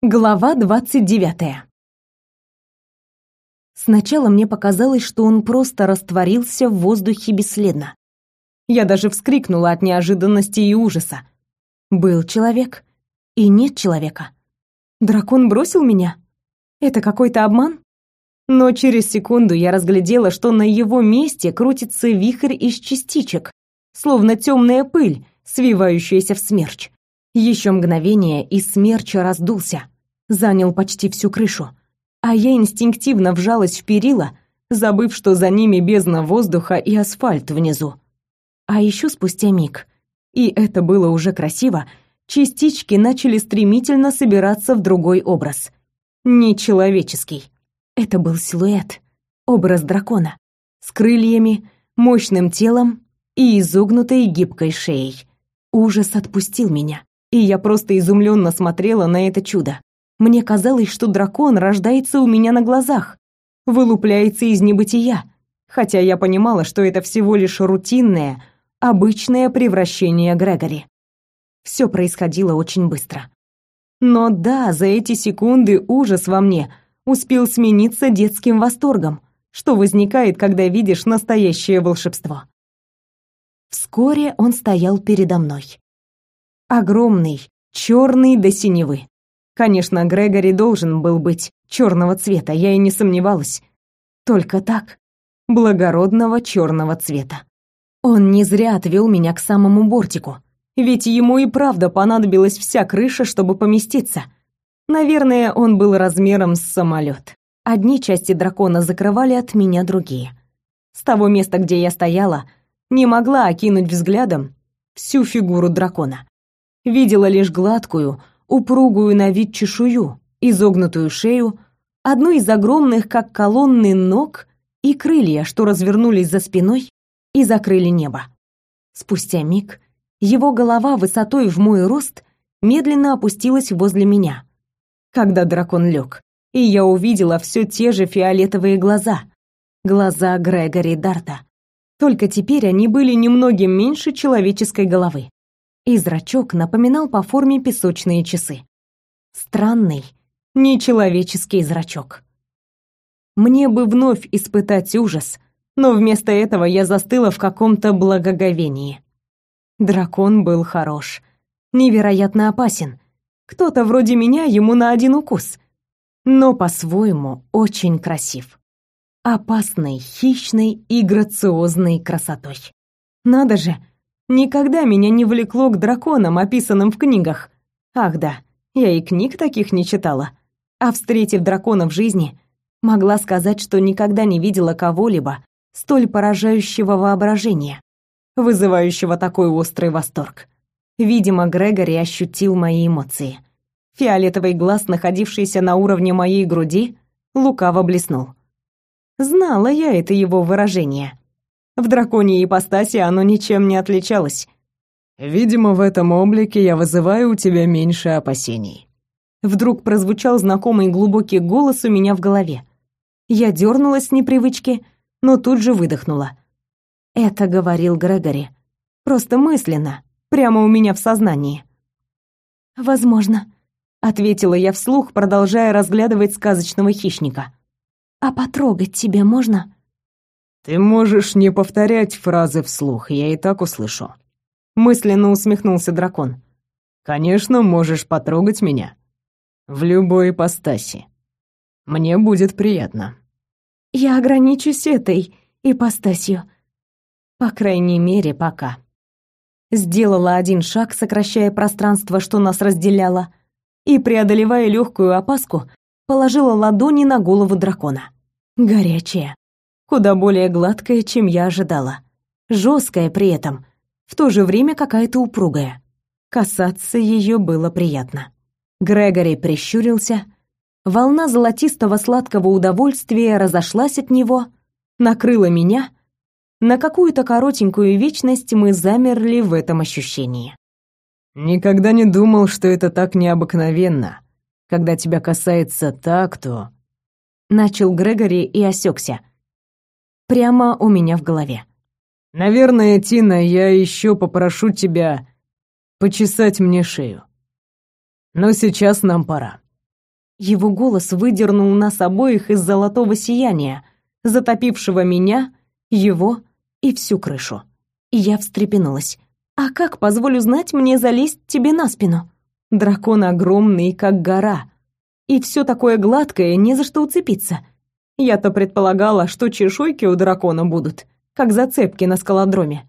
Глава двадцать девятая. Сначала мне показалось, что он просто растворился в воздухе бесследно. Я даже вскрикнула от неожиданности и ужаса. Был человек и нет человека. Дракон бросил меня? Это какой-то обман? Но через секунду я разглядела, что на его месте крутится вихрь из частичек, словно темная пыль, свивающаяся в смерч. Еще мгновение, и смерч раздулся, занял почти всю крышу, а я инстинктивно вжалась в перила, забыв, что за ними бездна воздуха и асфальт внизу. А еще спустя миг, и это было уже красиво, частички начали стремительно собираться в другой образ. Нечеловеческий. Это был силуэт, образ дракона, с крыльями, мощным телом и изогнутой гибкой шеей. Ужас отпустил меня и я просто изумленно смотрела на это чудо. Мне казалось, что дракон рождается у меня на глазах, вылупляется из небытия, хотя я понимала, что это всего лишь рутинное, обычное превращение Грегори. Все происходило очень быстро. Но да, за эти секунды ужас во мне успел смениться детским восторгом, что возникает, когда видишь настоящее волшебство. Вскоре он стоял передо мной. Огромный, черный до синевы. Конечно, Грегори должен был быть черного цвета, я и не сомневалась. Только так, благородного черного цвета. Он не зря отвел меня к самому бортику, ведь ему и правда понадобилась вся крыша, чтобы поместиться. Наверное, он был размером с самолет. Одни части дракона закрывали от меня другие. С того места, где я стояла, не могла окинуть взглядом всю фигуру дракона видела лишь гладкую, упругую на вид чешую, изогнутую шею, одну из огромных, как колонны, ног и крылья, что развернулись за спиной и закрыли небо. Спустя миг его голова высотой в мой рост медленно опустилась возле меня. Когда дракон лег, и я увидела все те же фиолетовые глаза, глаза Грегори Дарта. Только теперь они были немногим меньше человеческой головы и зрачок напоминал по форме песочные часы. Странный, нечеловеческий зрачок. Мне бы вновь испытать ужас, но вместо этого я застыла в каком-то благоговении. Дракон был хорош, невероятно опасен. Кто-то вроде меня ему на один укус, но по-своему очень красив. Опасной, хищной и грациозной красотой. Надо же, Никогда меня не влекло к драконам, описанным в книгах. Ах да, я и книг таких не читала. А встретив дракона в жизни, могла сказать, что никогда не видела кого-либо столь поражающего воображения, вызывающего такой острый восторг. Видимо, Грегори ощутил мои эмоции. Фиолетовый глаз, находившийся на уровне моей груди, лукаво блеснул. Знала я это его выражение. В драконьей ипостаси оно ничем не отличалось. «Видимо, в этом облике я вызываю у тебя меньше опасений». Вдруг прозвучал знакомый глубокий голос у меня в голове. Я дернулась с непривычки, но тут же выдохнула. Это говорил Грегори. Просто мысленно, прямо у меня в сознании. «Возможно», — ответила я вслух, продолжая разглядывать сказочного хищника. «А потрогать тебе можно?» Ты можешь не повторять фразы вслух, я и так услышу. Мысленно усмехнулся дракон. Конечно, можешь потрогать меня. В любой ипостаси. Мне будет приятно. Я ограничусь этой ипостасью. По крайней мере, пока. Сделала один шаг, сокращая пространство, что нас разделяло, и, преодолевая легкую опаску, положила ладони на голову дракона. Горячая, куда более гладкая, чем я ожидала. Жесткая при этом, в то же время какая-то упругая. Касаться ее было приятно. Грегори прищурился. Волна золотистого сладкого удовольствия разошлась от него, накрыла меня. На какую-то коротенькую вечность мы замерли в этом ощущении. «Никогда не думал, что это так необыкновенно, когда тебя касается так, то...» Начал Грегори и осекся прямо у меня в голове. «Наверное, Тина, я еще попрошу тебя почесать мне шею. Но сейчас нам пора». Его голос выдернул нас обоих из золотого сияния, затопившего меня, его и всю крышу. Я встрепенулась. «А как, позволю знать, мне залезть тебе на спину?» Дракон огромный, как гора. И все такое гладкое, не за что уцепиться. Я-то предполагала, что чешуйки у дракона будут, как зацепки на скалодроме.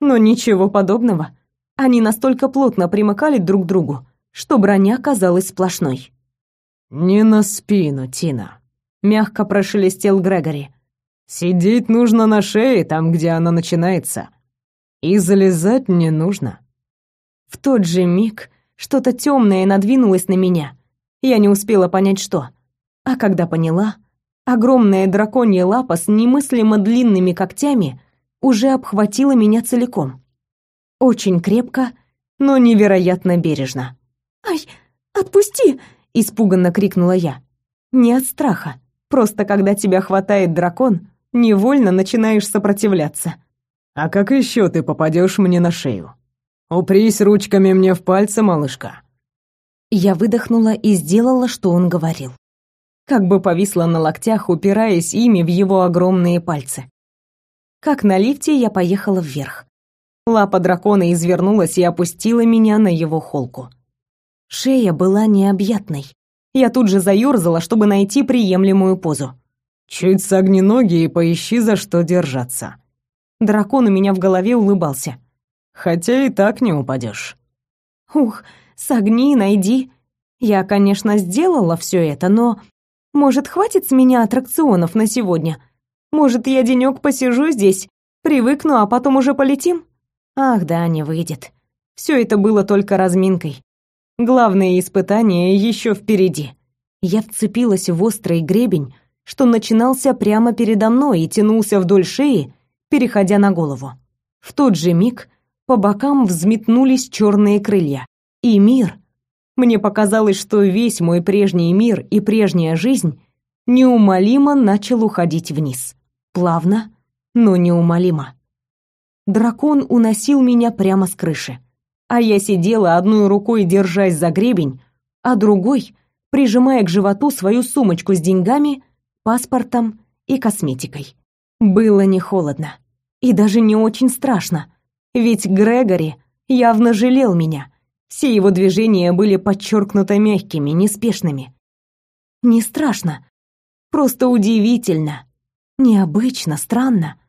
Но ничего подобного. Они настолько плотно примыкали друг к другу, что броня казалась сплошной. «Не на спину, Тина», — мягко прошелестел Грегори. «Сидеть нужно на шее, там, где она начинается. И залезать не нужно». В тот же миг что-то темное надвинулось на меня. Я не успела понять, что. А когда поняла, огромная драконья лапа с немыслимо длинными когтями уже обхватила меня целиком. Очень крепко, но невероятно бережно. «Ай, отпусти!» — испуганно крикнула я. Не от страха, просто когда тебя хватает дракон, невольно начинаешь сопротивляться. «А как еще ты попадешь мне на шею? Упрись ручками мне в пальцы, малышка». Я выдохнула и сделала, что он говорил. Как бы повисла на локтях, упираясь ими в его огромные пальцы. Как на лифте я поехала вверх. Лапа дракона извернулась и опустила меня на его холку. Шея была необъятной. Я тут же заёрзала, чтобы найти приемлемую позу. «Чуть согни ноги и поищи, за что держаться». Дракон у меня в голове улыбался. «Хотя и так не упадешь». «Ух, согни, найди». Я, конечно, сделала все это, но... Может, хватит с меня аттракционов на сегодня? Может, я денек посижу здесь, привыкну, а потом уже полетим? Ах да, не выйдет. Все это было только разминкой. Главное испытание еще впереди. Я вцепилась в острый гребень, что начинался прямо передо мной и тянулся вдоль шеи, переходя на голову. В тот же миг по бокам взметнулись черные крылья. И мир. Мне показалось, что весь мой прежний мир и прежняя жизнь неумолимо начал уходить вниз. Плавно, но неумолимо. Дракон уносил меня прямо с крыши а я сидела одной рукой, держась за гребень, а другой прижимая к животу свою сумочку с деньгами, паспортом и косметикой. Было не холодно и даже не очень страшно, ведь Грегори явно жалел меня. Все его движения были подчеркнуто мягкими, неспешными. Не страшно, просто удивительно, необычно, странно,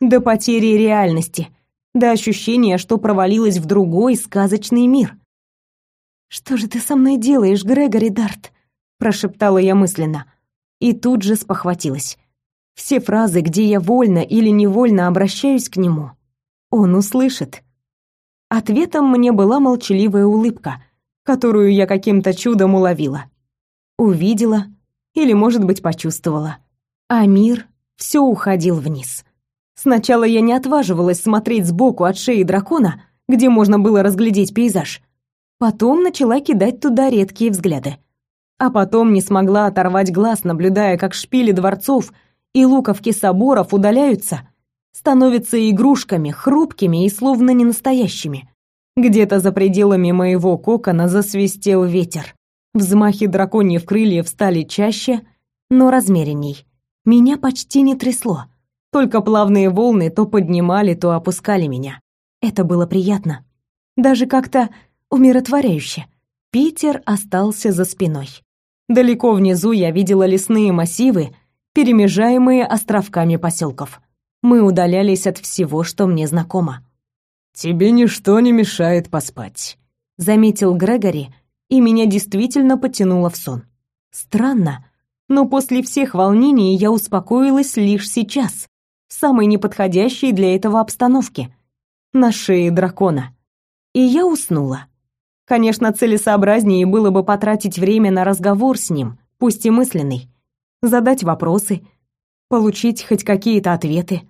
до потери реальности — до ощущения, что провалилась в другой сказочный мир. «Что же ты со мной делаешь, Грегори Дарт?» прошептала я мысленно и тут же спохватилась. Все фразы, где я вольно или невольно обращаюсь к нему, он услышит. Ответом мне была молчаливая улыбка, которую я каким-то чудом уловила. Увидела или, может быть, почувствовала. А мир все уходил вниз. Сначала я не отваживалась смотреть сбоку от шеи дракона, где можно было разглядеть пейзаж. Потом начала кидать туда редкие взгляды. А потом не смогла оторвать глаз, наблюдая, как шпили дворцов и луковки соборов удаляются, становятся игрушками, хрупкими и словно ненастоящими. Где-то за пределами моего кокона засвистел ветер. Взмахи драконьих крыльев стали чаще, но размеренней. Меня почти не трясло. Только плавные волны то поднимали, то опускали меня. Это было приятно. Даже как-то умиротворяюще. Питер остался за спиной. Далеко внизу я видела лесные массивы, перемежаемые островками поселков. Мы удалялись от всего, что мне знакомо. «Тебе ничто не мешает поспать», — заметил Грегори, и меня действительно потянуло в сон. Странно, но после всех волнений я успокоилась лишь сейчас, самой неподходящей для этого обстановки — на шее дракона. И я уснула. Конечно, целесообразнее было бы потратить время на разговор с ним, пусть и мысленный, задать вопросы, получить хоть какие-то ответы.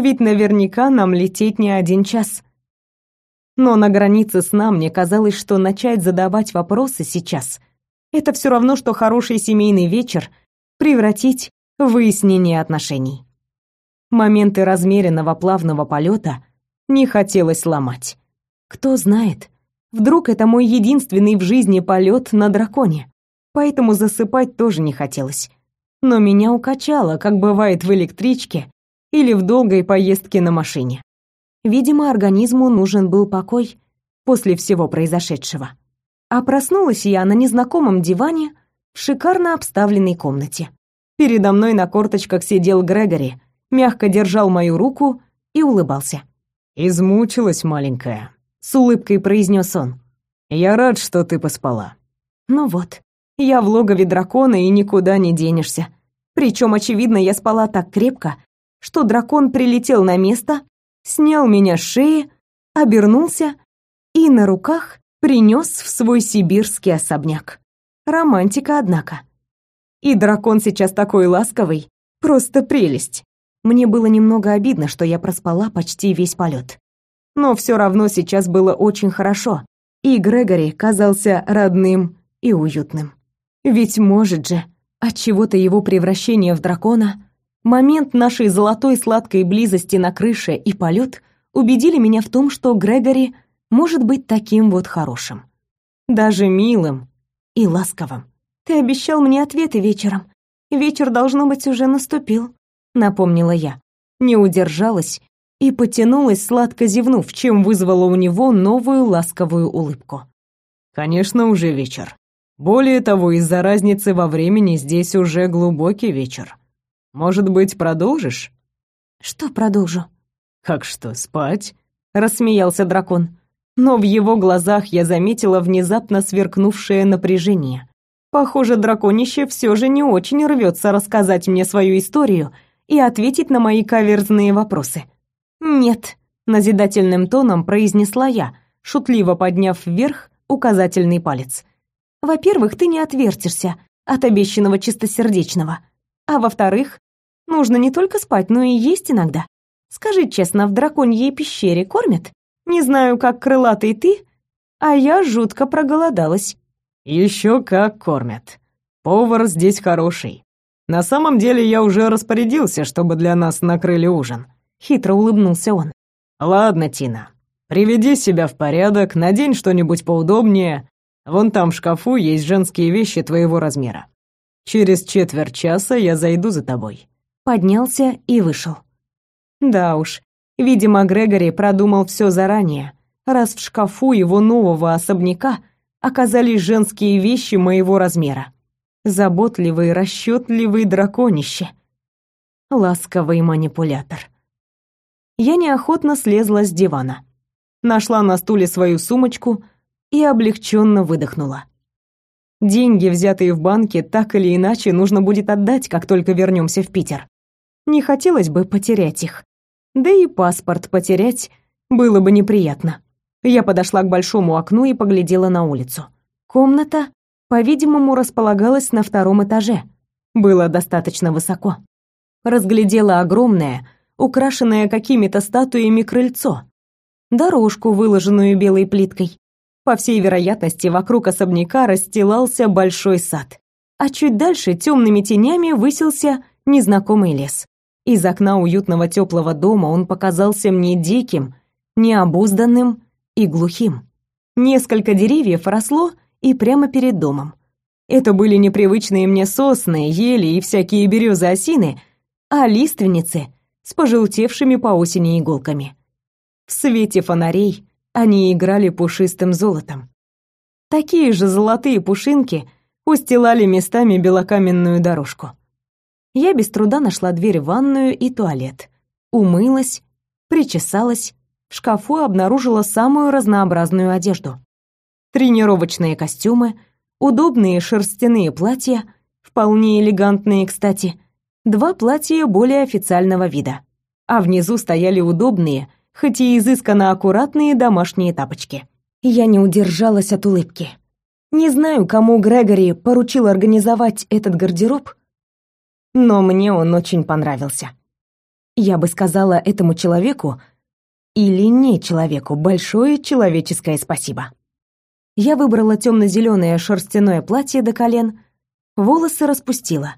Ведь наверняка нам лететь не один час. Но на границе сна мне казалось, что начать задавать вопросы сейчас — это все равно, что хороший семейный вечер превратить в выяснение отношений. Моменты размеренного плавного полета не хотелось ломать. Кто знает, вдруг это мой единственный в жизни полет на драконе. поэтому засыпать тоже не хотелось. Но меня укачало, как бывает в электричке или в долгой поездке на машине. Видимо, организму нужен был покой после всего произошедшего. А проснулась я на незнакомом диване в шикарно обставленной комнате. Передо мной на корточках сидел Грегори, мягко держал мою руку и улыбался. «Измучилась, маленькая», — с улыбкой произнес он. «Я рад, что ты поспала». Ну вот, я в логове дракона и никуда не денешься. Причем, очевидно, я спала так крепко, что дракон прилетел на место, снял меня с шеи, обернулся и на руках принес в свой сибирский особняк. Романтика, однако. И дракон сейчас такой ласковый, просто прелесть. Мне было немного обидно, что я проспала почти весь полет. Но все равно сейчас было очень хорошо, и Грегори казался родным и уютным. Ведь может же, от чего-то его превращение в дракона, момент нашей золотой сладкой близости на крыше и полет убедили меня в том, что Грегори может быть таким вот хорошим. Даже милым и ласковым. Ты обещал мне ответы вечером. Вечер, должно быть, уже наступил, напомнила я. Не удержалась и потянулась, сладко зевнув, чем вызвала у него новую ласковую улыбку. «Конечно, уже вечер. Более того, из-за разницы во времени здесь уже глубокий вечер. Может быть, продолжишь?» «Что продолжу?» «Как что, спать?» — рассмеялся дракон но в его глазах я заметила внезапно сверкнувшее напряжение. Похоже, драконище все же не очень рвется рассказать мне свою историю и ответить на мои каверзные вопросы. «Нет», — назидательным тоном произнесла я, шутливо подняв вверх указательный палец. «Во-первых, ты не отвертишься от обещанного чистосердечного. А во-вторых, нужно не только спать, но и есть иногда. Скажи честно, в драконьей пещере кормят?» Не знаю, как крылатый ты, а я жутко проголодалась. Еще как кормят. Повар здесь хороший. На самом деле я уже распорядился, чтобы для нас накрыли ужин. Хитро улыбнулся он. Ладно, Тина, приведи себя в порядок, надень что-нибудь поудобнее. Вон там в шкафу есть женские вещи твоего размера. Через четверть часа я зайду за тобой. Поднялся и вышел. Да уж, Видимо, Грегори продумал все заранее, раз в шкафу его нового особняка оказались женские вещи моего размера. Заботливый, расчетливый драконище. Ласковый манипулятор. Я неохотно слезла с дивана. Нашла на стуле свою сумочку и облегченно выдохнула. Деньги, взятые в банке, так или иначе нужно будет отдать, как только вернемся в Питер. Не хотелось бы потерять их. Да и паспорт потерять было бы неприятно. Я подошла к большому окну и поглядела на улицу. Комната, по-видимому, располагалась на втором этаже. Было достаточно высоко. Разглядела огромное, украшенное какими-то статуями крыльцо. Дорожку, выложенную белой плиткой. По всей вероятности, вокруг особняка расстилался большой сад. А чуть дальше темными тенями высился незнакомый лес. Из окна уютного теплого дома он показался мне диким, необузданным и глухим. Несколько деревьев росло и прямо перед домом. Это были непривычные мне сосны, ели и всякие березы-осины, а лиственницы с пожелтевшими по осени иголками. В свете фонарей они играли пушистым золотом. Такие же золотые пушинки устилали местами белокаменную дорожку я без труда нашла дверь в ванную и туалет. Умылась, причесалась, в шкафу обнаружила самую разнообразную одежду. Тренировочные костюмы, удобные шерстяные платья, вполне элегантные, кстати, два платья более официального вида, а внизу стояли удобные, хоть и изысканно аккуратные домашние тапочки. Я не удержалась от улыбки. Не знаю, кому Грегори поручил организовать этот гардероб, но мне он очень понравился. Я бы сказала этому человеку или не человеку большое человеческое спасибо. Я выбрала темно-зеленое шерстяное платье до колен, волосы распустила.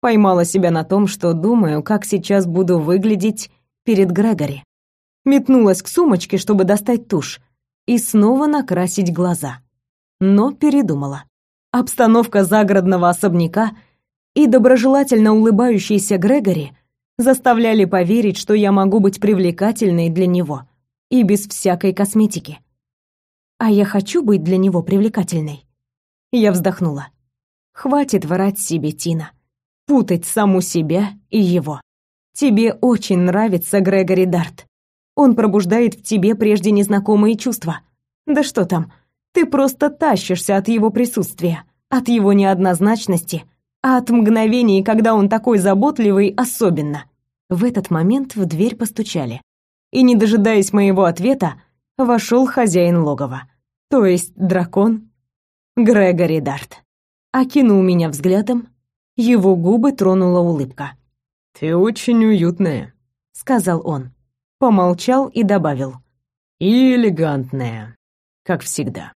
Поймала себя на том, что думаю, как сейчас буду выглядеть перед Грегори. Метнулась к сумочке, чтобы достать тушь и снова накрасить глаза. Но передумала. Обстановка загородного особняка и доброжелательно улыбающийся Грегори заставляли поверить, что я могу быть привлекательной для него и без всякой косметики. А я хочу быть для него привлекательной. Я вздохнула. Хватит врать себе, Тина. Путать саму себя и его. Тебе очень нравится Грегори Дарт. Он пробуждает в тебе прежде незнакомые чувства. Да что там, ты просто тащишься от его присутствия, от его неоднозначности, а от мгновений, когда он такой заботливый, особенно. В этот момент в дверь постучали. И, не дожидаясь моего ответа, вошел хозяин логова. То есть дракон Грегори Дарт. Окинул меня взглядом, его губы тронула улыбка. «Ты очень уютная», — сказал он. Помолчал и добавил. «И элегантная, как всегда».